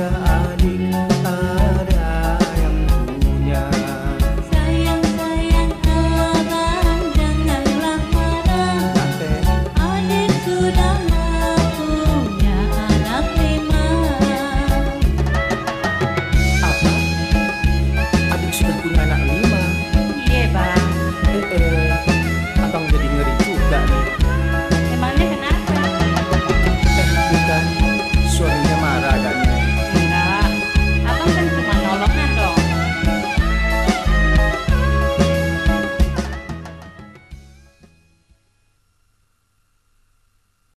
ka